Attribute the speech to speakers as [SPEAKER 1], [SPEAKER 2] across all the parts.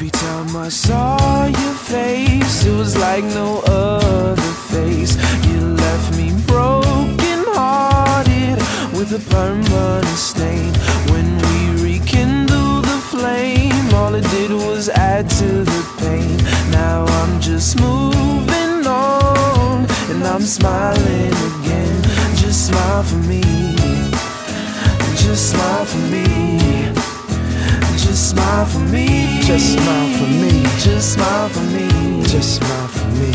[SPEAKER 1] Every time I saw your face, it was like no other face. You left me broken hearted with a permanent stain. When we rekindled the flame, all it did was add to the pain. Now I'm just moving on, and I'm smiling again. Just smile for me, just smile for me. Just smile for me.
[SPEAKER 2] Just smile for me.
[SPEAKER 1] Just smile for me.
[SPEAKER 2] Just smile for me.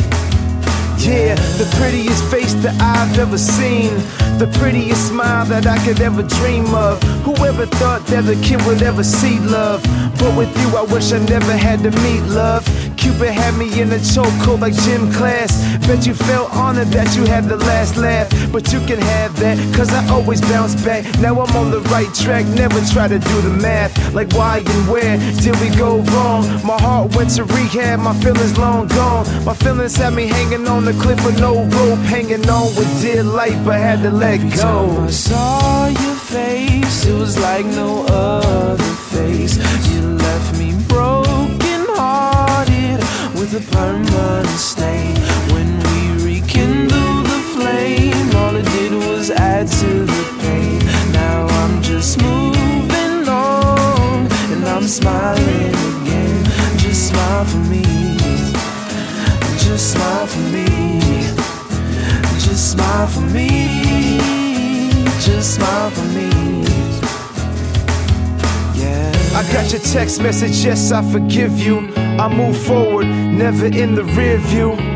[SPEAKER 2] Yeah, the prettiest face that I've ever seen. The prettiest smile that I could ever dream of. Whoever thought that a kid would ever see love? But with you, I wish I never had to meet love. Cupid had me in a chokehold like gym class. Bet you felt honored that you had the last laugh. But you can have that, cause I always bounce back. Now I'm on the right track, never try to do the math. Like why and where did we go wrong? My heart went to rehab, my feelings long gone. My feelings had me hanging on the cliff with no rope, hanging on with dear life, but had to let
[SPEAKER 1] Every time I saw your face, it was like no smiling again. Just smile for me. Just smile for me. Just smile for me. Just smile for me. Yeah.
[SPEAKER 2] I got your text message, yes, I forgive you. I move forward, never in the rear view.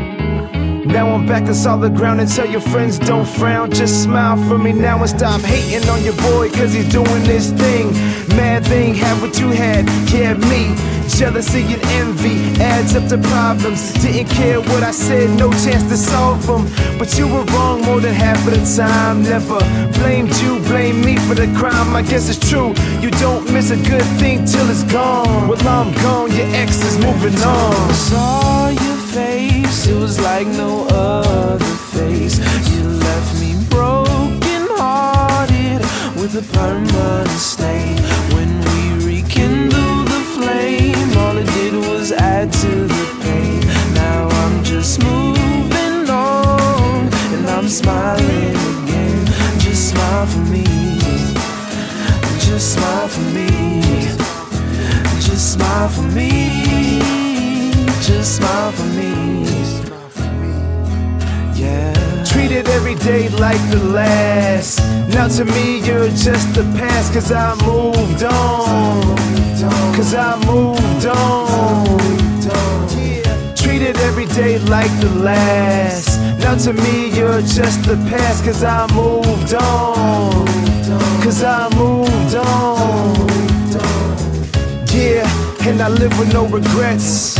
[SPEAKER 2] Now I'm back on solid ground and tell your friends don't frown. Just smile for me now and stop hating on your boy, cause he's doing this thing. Mad thing, had what you had, yeah, me. Jealousy and envy adds up to problems. Didn't care what I said, no chance to solve them. But you were wrong more than half of the time. Never blamed you, blame me for the crime. I guess it's true. You don't miss a good thing till it's gone. Well, I'm gone, your ex is moving on.
[SPEAKER 1] Like no other face. You left me broken hearted with a permanent stain. When we rekindled the flame, all it did was add to the pain. Now I'm just moving on, and I'm smiling again. Just smile for me. Just smile for me. Just smile for me. Just smile for me.
[SPEAKER 2] Every day like the last. Now to me, you're just the past, cause I moved on. Cause I moved on. Yeah. Treated every day like the last. Now to me, you're just the past, cause I moved on. Cause I moved on. Yeah, and I live with no regrets.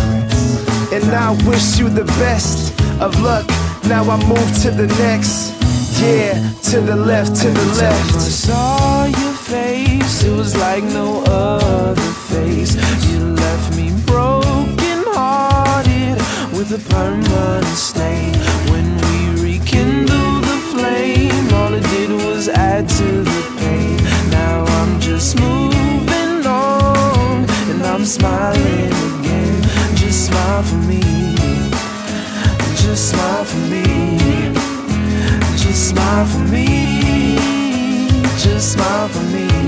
[SPEAKER 2] And I wish you the best of luck. Now I move to the next. Yeah, to the left, to the left.
[SPEAKER 1] I saw your face, it was like no other face. You left me broken hearted with a permanent stain. smile for me.